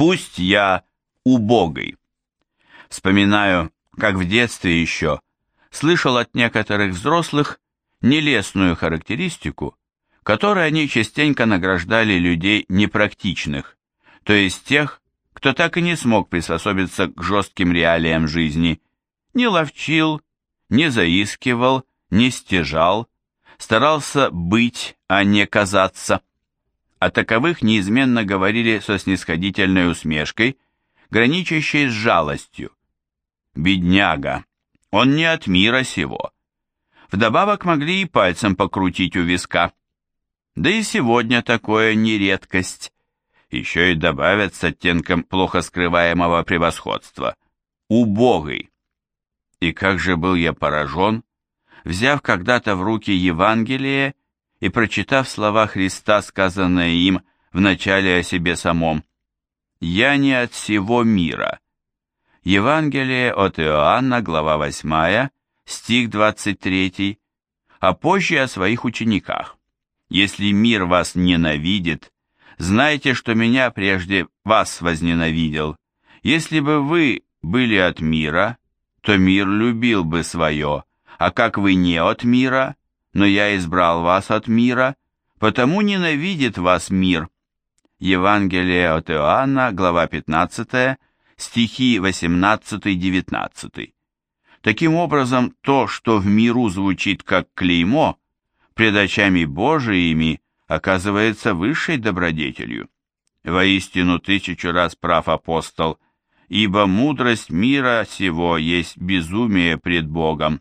Пусть я убогий. Вспоминаю, как в детстве еще слышал от некоторых взрослых нелестную характеристику, которой они частенько награждали людей непрактичных, то есть тех, кто так и не смог приспособиться к жестким реалиям жизни, не ловчил, не заискивал, не стяжал, старался быть, а не казаться. О таковых неизменно говорили со снисходительной усмешкой, граничащей с жалостью. Бедняга, он не от мира сего. Вдобавок могли и пальцем покрутить у виска. Да и сегодня такое не редкость. Еще и добавят с оттенком плохо скрываемого превосходства. Убогый. И как же был я поражен, взяв когда-то в руки Евангелие и прочитав слова Христа, сказанные им в начале о себе самом. «Я не от всего мира». Евангелие от Иоанна, глава 8, стих 23, а позже о своих учениках. «Если мир вас ненавидит, знайте, что меня прежде вас возненавидел. Если бы вы были от мира, то мир любил бы свое, а как вы не от мира, но я избрал вас от мира, потому ненавидит вас мир». Евангелие от Иоанна, глава 15, стихи 18-19. Таким образом, то, что в миру звучит как клеймо, пред очами Божиими оказывается высшей добродетелью. Воистину тысячу раз прав апостол, ибо мудрость мира сего есть безумие пред Богом.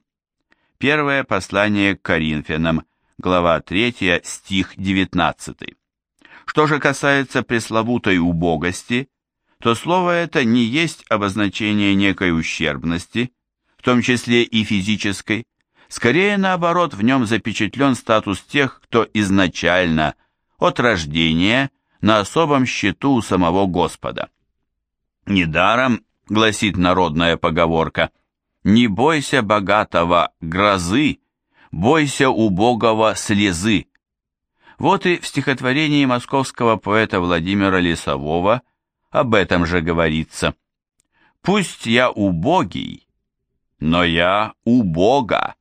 Первое послание к Коринфянам, глава 3, стих 19. Что же касается пресловутой убогости, то слово это не есть обозначение некой ущербности, в том числе и физической, скорее наоборот в нем запечатлен статус тех, кто изначально, от рождения, на особом счету у самого Господа. Недаром, гласит народная поговорка, «Не бойся богатого грозы, бойся убогого слезы». Вот и в стихотворении московского поэта Владимира Лисового об этом же говорится. «Пусть я убогий, но я у Бога».